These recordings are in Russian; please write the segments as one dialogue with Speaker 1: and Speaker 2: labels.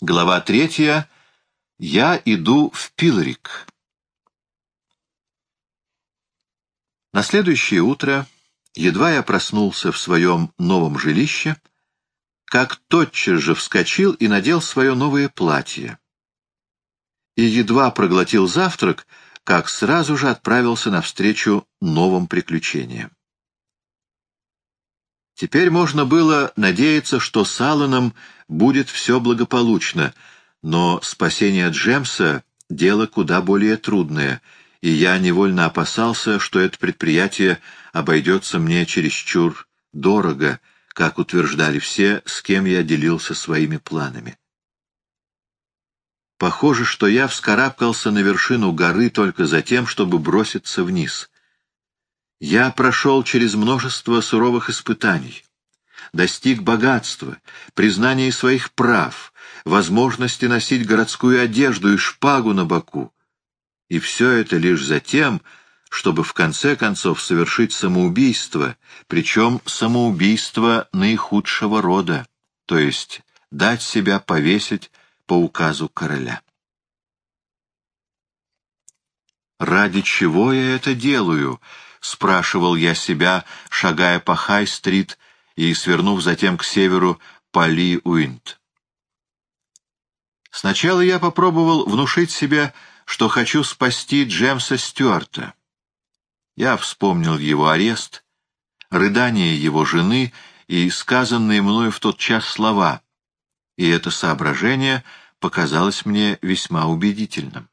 Speaker 1: Глава третья. Я иду в Пилрик. На следующее утро, едва я проснулся в своем новом жилище, как тотчас же вскочил и надел свое новое платье. И едва проглотил завтрак, как сразу же отправился навстречу новым приключениям. Теперь можно было надеяться, что с Алланом будет все благополучно, но спасение Джемса — дело куда более трудное, и я невольно опасался, что это предприятие обойдется мне чересчур дорого, как утверждали все, с кем я делился своими планами. Похоже, что я вскарабкался на вершину горы только за тем, чтобы броситься вниз. Я прошел через множество суровых испытаний, достиг богатства, признания своих прав, возможности носить городскую одежду и шпагу на боку. И все это лишь за тем, чтобы в конце концов совершить самоубийство, причем самоубийство наихудшего рода, то есть дать себя повесить по указу короля. «Ради чего я это делаю?» — спрашивал я себя, шагая по Хай-стрит и свернув затем к северу по Ли-Уинт. Сначала я попробовал внушить себе, что хочу спасти Джемса Стюарта. Я вспомнил его арест, рыдание его жены и сказанные мною в тот час слова, и это соображение показалось мне весьма убедительным.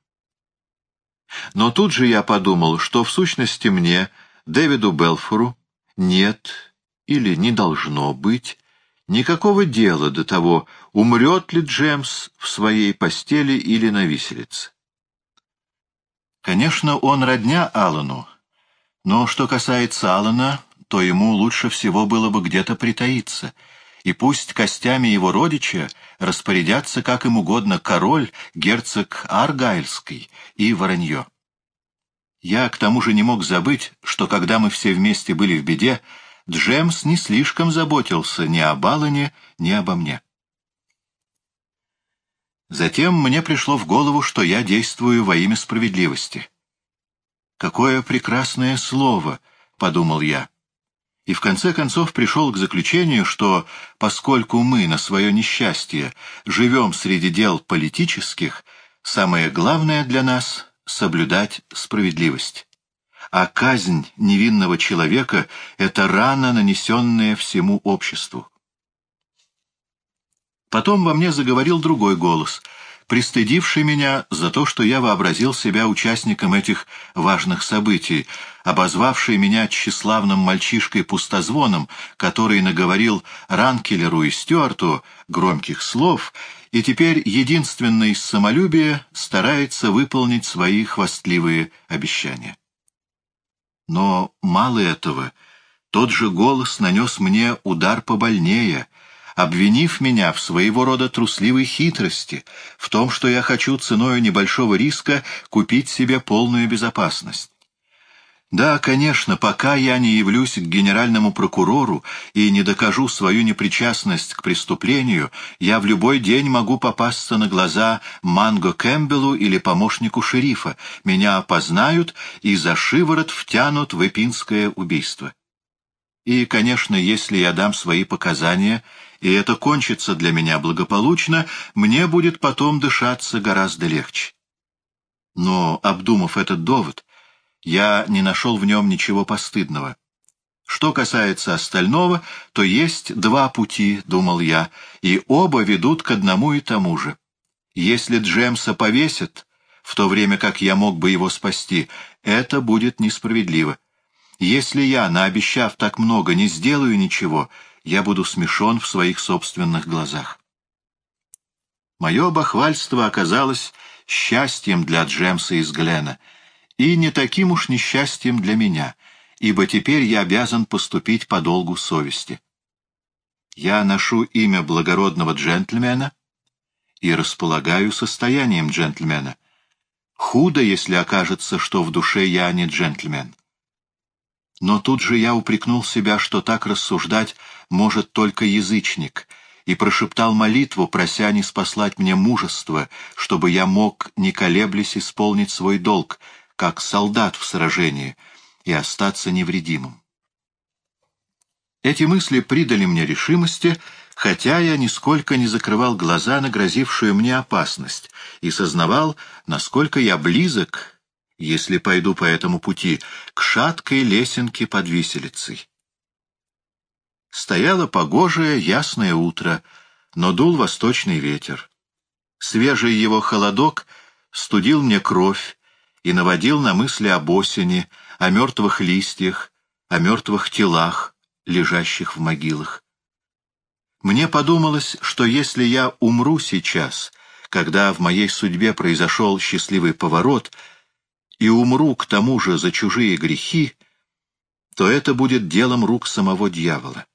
Speaker 1: Но тут же я подумал, что в сущности мне, Дэвиду Белфору, нет или не должно быть никакого дела до того, умрет ли Джемс в своей постели или на виселице. Конечно, он родня Аллану, но что касается Аллана, то ему лучше всего было бы где-то притаиться, и пусть костями его родича распорядятся как им угодно король, герцог Аргайльский и Воронье. Я к тому же не мог забыть, что когда мы все вместе были в беде, Джемс не слишком заботился ни об Аллане, ни обо мне. Затем мне пришло в голову, что я действую во имя справедливости. «Какое прекрасное слово!» — подумал я. И в конце концов пришел к заключению, что, поскольку мы на свое несчастье живем среди дел политических, самое главное для нас — соблюдать справедливость а казнь невинного человека — это рана, нанесенная всему обществу. Потом во мне заговорил другой голос, пристыдивший меня за то, что я вообразил себя участником этих важных событий, обозвавший меня тщеславным мальчишкой-пустозвоном, который наговорил Ранкелеру и Стюарту громких слов и теперь единственный из самолюбия старается выполнить свои хвастливые обещания. Но мало этого, тот же голос нанес мне удар побольнее, обвинив меня в своего рода трусливой хитрости, в том, что я хочу ценой небольшого риска купить себе полную безопасность. Да, конечно, пока я не явлюсь к генеральному прокурору и не докажу свою непричастность к преступлению, я в любой день могу попасться на глаза Манго Кэмпбеллу или помощнику шерифа. Меня опознают и за шиворот втянут в эпинское убийство. И, конечно, если я дам свои показания, и это кончится для меня благополучно, мне будет потом дышаться гораздо легче. Но, обдумав этот довод, я не нашел в нем ничего постыдного. Что касается остального, то есть два пути, думал я, и оба ведут к одному и тому же. Если Джемса повесят, в то время как я мог бы его спасти, это будет несправедливо. Если я, наобещав так много, не сделаю ничего, я буду смешон в своих собственных глазах. Мое бахвальство оказалось счастьем для Джемса из Глена — и не таким уж несчастьем для меня, ибо теперь я обязан поступить по долгу совести. Я ношу имя благородного джентльмена и располагаю состоянием джентльмена. Худо, если окажется, что в душе я не джентльмен. Но тут же я упрекнул себя, что так рассуждать может только язычник, и прошептал молитву, прося не спаслать мне мужество, чтобы я мог, не колеблясь, исполнить свой долг, как солдат в сражении, и остаться невредимым. Эти мысли придали мне решимости, хотя я нисколько не закрывал глаза на грозившую мне опасность и сознавал, насколько я близок, если пойду по этому пути, к шаткой лесенке под виселицей. Стояло погожее, ясное утро, но дул восточный ветер. Свежий его холодок студил мне кровь и наводил на мысли об осени, о мертвых листьях, о мертвых телах, лежащих в могилах. Мне подумалось, что если я умру сейчас, когда в моей судьбе произошел счастливый поворот, и умру к тому же за чужие грехи, то это будет делом рук самого дьявола.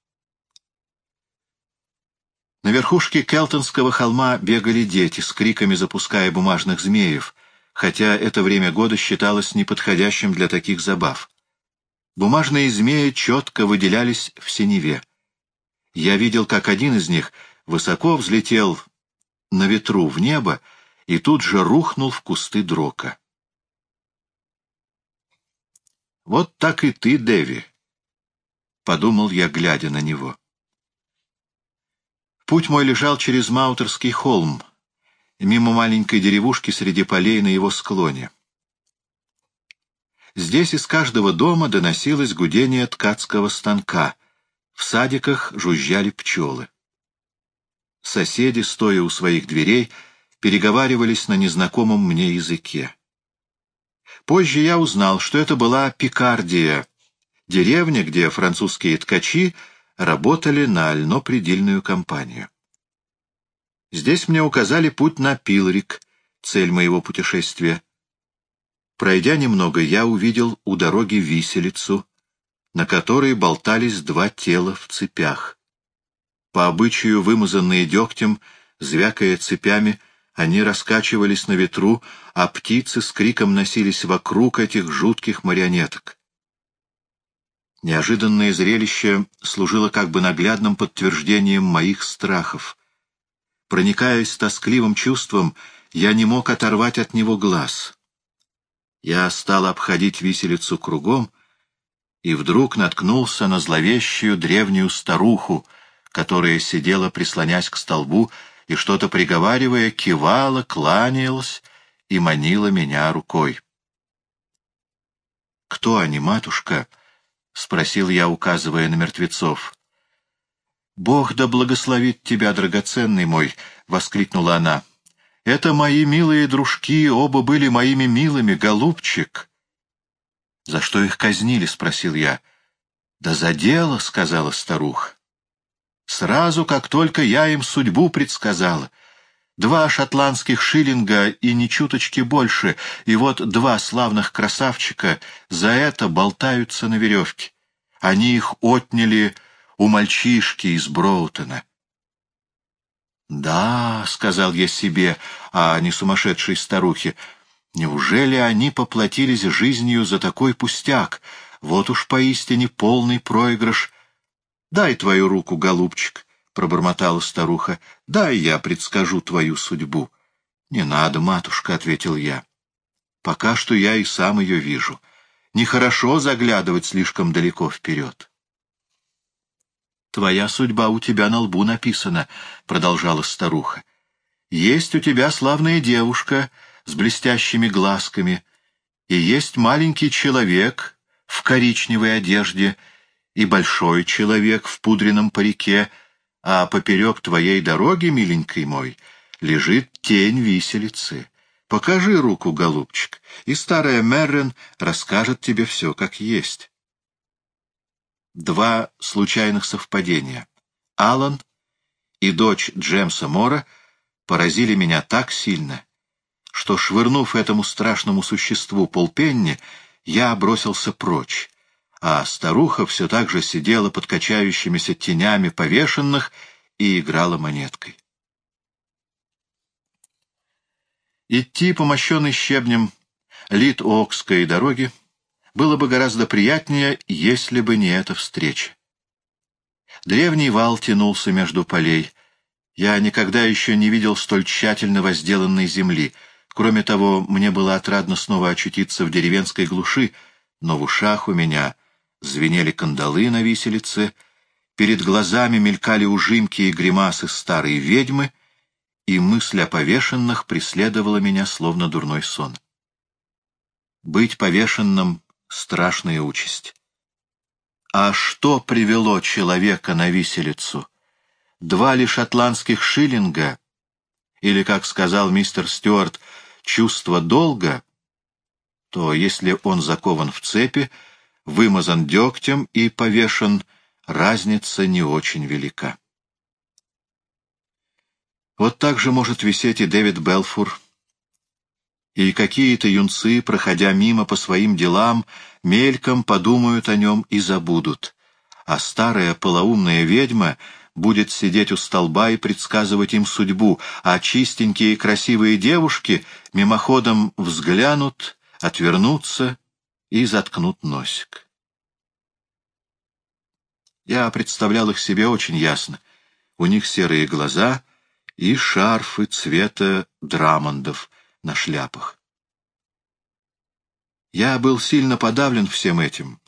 Speaker 1: На верхушке Келтонского холма бегали дети, с криками запуская бумажных змеев, хотя это время года считалось неподходящим для таких забав. Бумажные змеи четко выделялись в синеве. Я видел, как один из них высоко взлетел на ветру в небо и тут же рухнул в кусты дрока. «Вот так и ты, Дэви», — подумал я, глядя на него. Путь мой лежал через Маутерский холм, мимо маленькой деревушки среди полей на его склоне. Здесь из каждого дома доносилось гудение ткацкого станка, в садиках жужжали пчелы. Соседи, стоя у своих дверей, переговаривались на незнакомом мне языке. Позже я узнал, что это была Пикардия, деревня, где французские ткачи работали на льнопредельную компанию. Здесь мне указали путь на Пилрик, цель моего путешествия. Пройдя немного, я увидел у дороги виселицу, на которой болтались два тела в цепях. По обычаю, вымазанные дегтем, звякая цепями, они раскачивались на ветру, а птицы с криком носились вокруг этих жутких марионеток. Неожиданное зрелище служило как бы наглядным подтверждением моих страхов. Проникаясь тоскливым чувством, я не мог оторвать от него глаз. Я стал обходить виселицу кругом и вдруг наткнулся на зловещую древнюю старуху, которая сидела, прислонясь к столбу, и что-то приговаривая, кивала, кланялась и манила меня рукой. «Кто они, матушка?» — спросил я, указывая на мертвецов. «Бог да благословит тебя, драгоценный мой!» — воскликнула она. «Это мои милые дружки, оба были моими милыми, голубчик!» «За что их казнили?» — спросил я. «Да за дело», — сказала старуха. «Сразу, как только я им судьбу предсказала. Два шотландских шиллинга и ни чуточки больше, и вот два славных красавчика за это болтаются на веревке. Они их отняли у мальчишки из Броутона. «Да», — сказал я себе, а не сумасшедшей старухе, — «неужели они поплатились жизнью за такой пустяк? Вот уж поистине полный проигрыш. Дай твою руку, голубчик». — пробормотала старуха. — Дай я предскажу твою судьбу. — Не надо, матушка, — ответил я. — Пока что я и сам ее вижу. Нехорошо заглядывать слишком далеко вперед. — Твоя судьба у тебя на лбу написана, — продолжала старуха. — Есть у тебя славная девушка с блестящими глазками, и есть маленький человек в коричневой одежде, и большой человек в пудреном парике — а поперек твоей дороги, миленький мой, лежит тень виселицы. Покажи руку, голубчик, и старая Меррен расскажет тебе все как есть. Два случайных совпадения. Алан и дочь Джемса Мора поразили меня так сильно, что, швырнув этому страшному существу полпенни, я бросился прочь, а старуха все так же сидела под качающимися тенями повешенных и играла монеткой. Идти по мощенной щебнем Лит-Окской дороге было бы гораздо приятнее, если бы не эта встреча. Древний вал тянулся между полей, Я никогда еще не видел столь тщательно возделанной земли. Кроме того, мне было отрадно снова очутиться в деревенской глуши, но в ушах у меня звенели кандалы на виселице, перед глазами мелькали ужимки и гримасы старой ведьмы, и мысль о повешенных преследовала меня словно дурной сон. Быть повешенным — страшная участь. А что привело человека на виселицу? Два лишь шотландских шиллинга, или, как сказал мистер Стюарт, чувство долга, то если он закован в цепи, вымазан дегтем и повешен, разница не очень велика. Вот так же может висеть и Дэвид Белфур, и какие-то юнцы, проходя мимо по своим делам, мельком подумают о нем и забудут, а старая полоумная ведьма будет сидеть у столба и предсказывать им судьбу, а чистенькие и красивые девушки мимоходом взглянут, отвернутся и заткнут носик. Я представлял их себе очень ясно. У них серые глаза и шарфы цвета драмондов на шляпах. Я был сильно подавлен всем этим,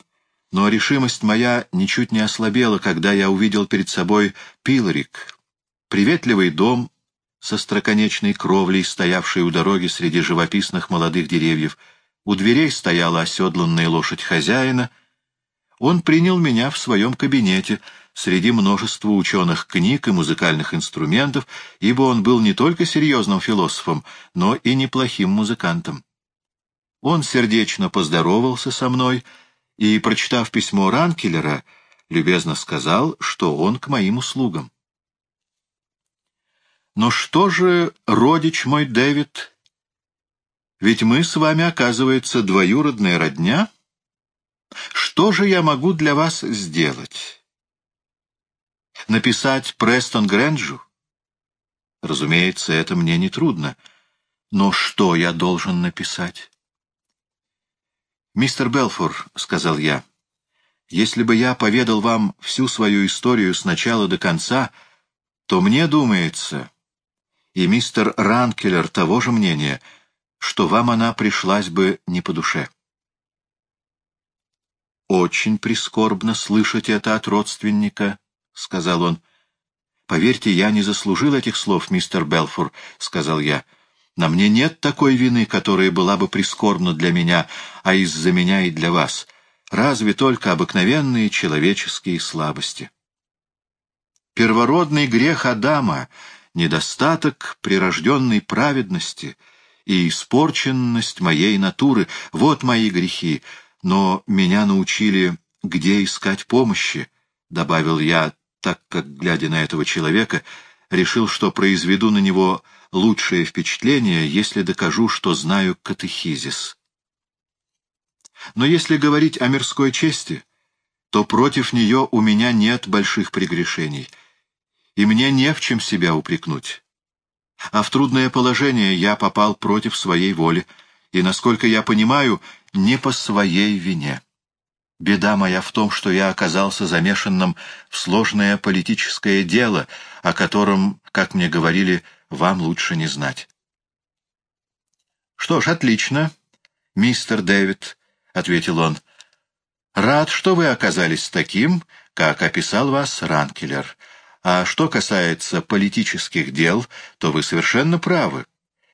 Speaker 1: но решимость моя ничуть не ослабела, когда я увидел перед собой Пилорик, приветливый дом со строконечной кровлей, стоявшей у дороги среди живописных молодых деревьев. У дверей стояла оседланная лошадь хозяина. Он принял меня в своем кабинете среди множества ученых книг и музыкальных инструментов, ибо он был не только серьезным философом, но и неплохим музыкантом. Он сердечно поздоровался со мной и, прочитав письмо Ранкелера, любезно сказал, что он к моим услугам. Но что же, родич мой Дэвид, ведь мы с вами, оказывается, двоюродная родня? Что же я могу для вас сделать? Написать Престон Грэнджу? Разумеется, это мне не трудно. Но что я должен написать? «Мистер Белфор», — сказал я, — «если бы я поведал вам всю свою историю с начала до конца, то мне думается, и мистер Ранкеллер того же мнения, что вам она пришлась бы не по душе». «Очень прискорбно слышать это от родственника», — сказал он. «Поверьте, я не заслужил этих слов, мистер Белфор», — сказал я. На мне нет такой вины, которая была бы прискорбна для меня, а из-за меня и для вас. Разве только обыкновенные человеческие слабости. Первородный грех Адама, недостаток прирожденной праведности и испорченность моей натуры — вот мои грехи, но меня научили, где искать помощи, — добавил я, так как, глядя на этого человека, решил, что произведу на него лучшее впечатление, если докажу, что знаю катехизис. Но если говорить о мирской чести, то против нее у меня нет больших прегрешений, и мне не в чем себя упрекнуть. А в трудное положение я попал против своей воли, и, насколько я понимаю, не по своей вине. Беда моя в том, что я оказался замешанным в сложное политическое дело, о котором, как мне говорили, вам лучше не знать. «Что ж, отлично, мистер Дэвид», — ответил он. «Рад, что вы оказались таким, как описал вас Ранкелер. А что касается политических дел, то вы совершенно правы.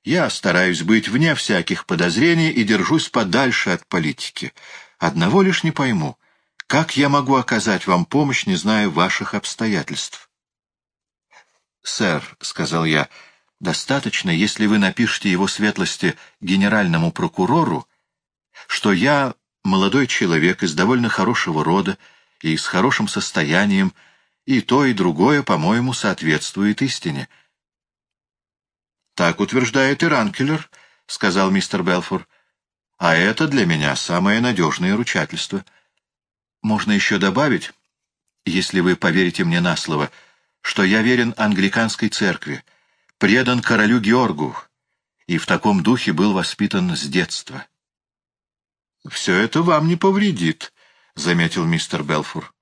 Speaker 1: Я стараюсь быть вне всяких подозрений и держусь подальше от политики. Одного лишь не пойму, как я могу оказать вам помощь, не зная ваших обстоятельств?» «Сэр», — сказал я, — Достаточно, если вы напишете его светлости генеральному прокурору, что я молодой человек из довольно хорошего рода и с хорошим состоянием, и то, и другое, по-моему, соответствует истине. «Так утверждает и Ранкелер», — сказал мистер Белфор. «А это для меня самое надежное ручательство. Можно еще добавить, если вы поверите мне на слово, что я верен англиканской церкви, — предан королю Георгу и в таком духе был воспитан с детства. — Все это вам не повредит, — заметил мистер Белфур.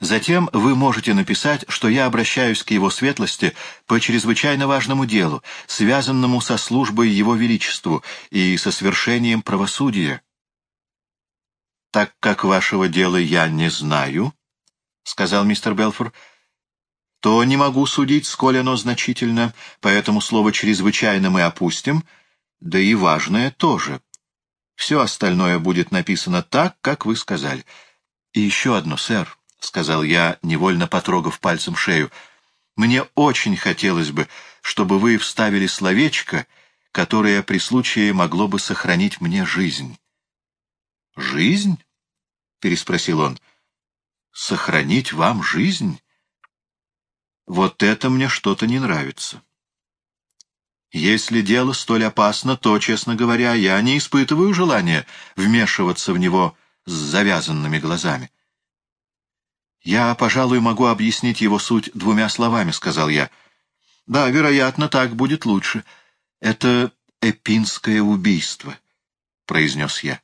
Speaker 1: Затем вы можете написать, что я обращаюсь к его светлости по чрезвычайно важному делу, связанному со службой его величеству и со свершением правосудия. «Так как вашего дела я не знаю», — сказал мистер Белфор, — «то не могу судить, сколь оно значительно, поэтому слово «чрезвычайно» мы опустим, да и важное тоже. Все остальное будет написано так, как вы сказали. И еще одно, сэр». — сказал я, невольно потрогав пальцем шею, — «мне очень хотелось бы, чтобы вы вставили словечко, которое при случае могло бы сохранить мне жизнь». «Жизнь?» — переспросил он. «Сохранить вам жизнь?» «Вот это мне что-то не нравится». Если дело столь опасно, то, честно говоря, я не испытываю желания вмешиваться в него с завязанными глазами. «Я, пожалуй, могу объяснить его суть двумя словами», — сказал я. «Да, вероятно, так будет лучше. Это эпинское убийство», — произнес я.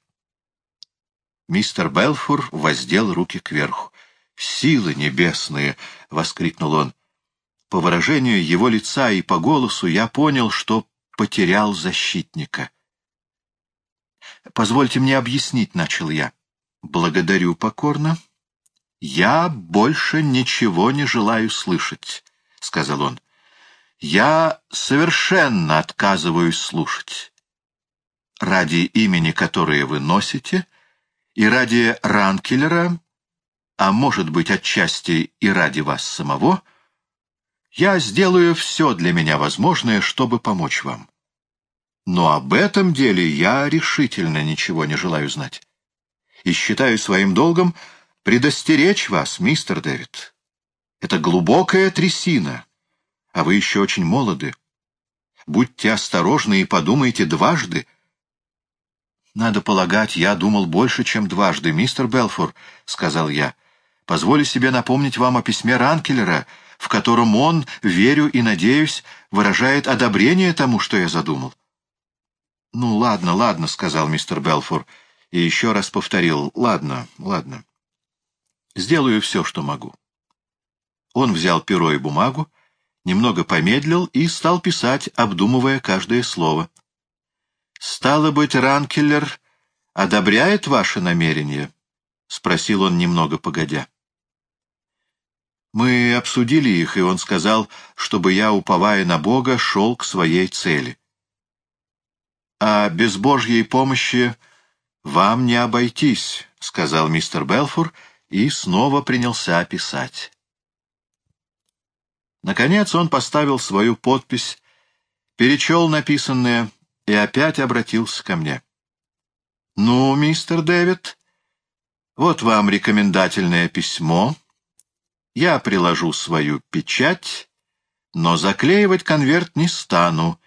Speaker 1: Мистер Белфур воздел руки кверху. «Силы небесные!» — воскликнул он. По выражению его лица и по голосу я понял, что потерял защитника. «Позвольте мне объяснить», — начал я. «Благодарю покорно», «Я больше ничего не желаю слышать», — сказал он. «Я совершенно отказываюсь слушать. Ради имени, которое вы носите, и ради Ранкеллера, а может быть, отчасти и ради вас самого, я сделаю все для меня возможное, чтобы помочь вам. Но об этом деле я решительно ничего не желаю знать. И считаю своим долгом — предостеречь вас, мистер Дэвид. Это глубокая трясина, а вы еще очень молоды. Будьте осторожны и подумайте дважды. Надо полагать, я думал больше, чем дважды, мистер Белфор, — сказал я. Позволю себе напомнить вам о письме Ранкеллера, в котором он, верю и надеюсь, выражает одобрение тому, что я задумал. — Ну, ладно, ладно, — сказал мистер Белфор, и еще раз повторил. — Ладно, ладно. Сделаю все, что могу. Он взял перо и бумагу, немного помедлил и стал писать, обдумывая каждое слово. «Стало быть, Ранкеллер одобряет ваши намерения?» — спросил он немного погодя. Мы обсудили их, и он сказал, чтобы я, уповая на Бога, шел к своей цели. «А без Божьей помощи вам не обойтись», — сказал мистер Белфур, — и снова принялся писать. Наконец он поставил свою подпись, перечел написанное и опять обратился ко мне. «Ну, мистер Дэвид, вот вам рекомендательное письмо. Я приложу свою печать, но заклеивать конверт не стану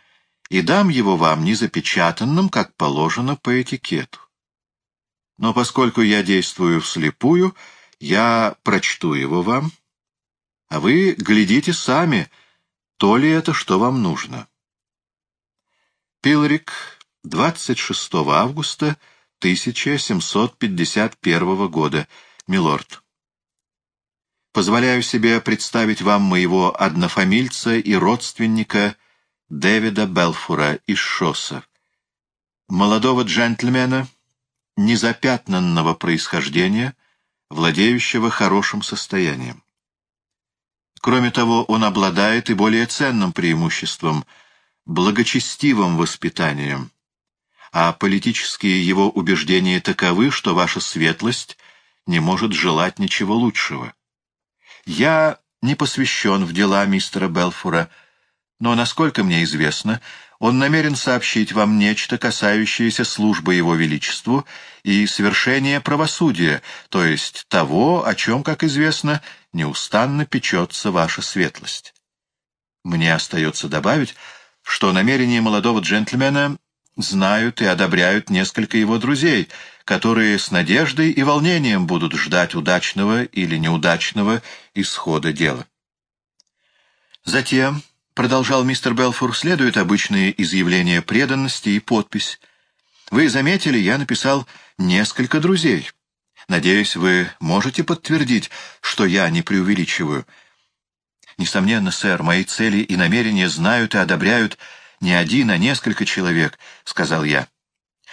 Speaker 1: и дам его вам незапечатанным, как положено по этикету. Но поскольку я действую вслепую, я прочту его вам, а вы глядите сами, то ли это, что вам нужно. Пилрик, 26 августа 1751 года, милорд. Позволяю себе представить вам моего однофамильца и родственника Дэвида Белфура из Шосса, молодого джентльмена, незапятнанного происхождения, владеющего хорошим состоянием. Кроме того, он обладает и более ценным преимуществом — благочестивым воспитанием, а политические его убеждения таковы, что ваша светлость не может желать ничего лучшего. Я не посвящен в дела мистера Белфура, но, насколько мне известно, он намерен сообщить вам нечто, касающееся службы Его Величеству и совершения правосудия, то есть того, о чем, как известно, неустанно печется ваша светлость. Мне остается добавить, что намерения молодого джентльмена знают и одобряют несколько его друзей, которые с надеждой и волнением будут ждать удачного или неудачного исхода дела. Затем — продолжал мистер Белфур, — следуют обычные изъявления преданности и подпись. Вы заметили, я написал несколько друзей. Надеюсь, вы можете подтвердить, что я не преувеличиваю. Несомненно, сэр, мои цели и намерения знают и одобряют не один, а несколько человек, — сказал я.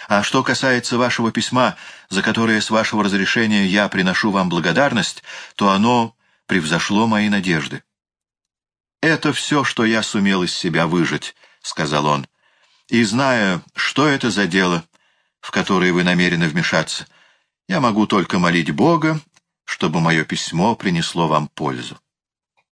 Speaker 1: А что касается вашего письма, за которое, с вашего разрешения, я приношу вам благодарность, то оно превзошло мои надежды. «Это все, что я сумел из себя выжить», — сказал он. «И зная, что это за дело, в которое вы намерены вмешаться, я могу только молить Бога, чтобы мое письмо принесло вам пользу».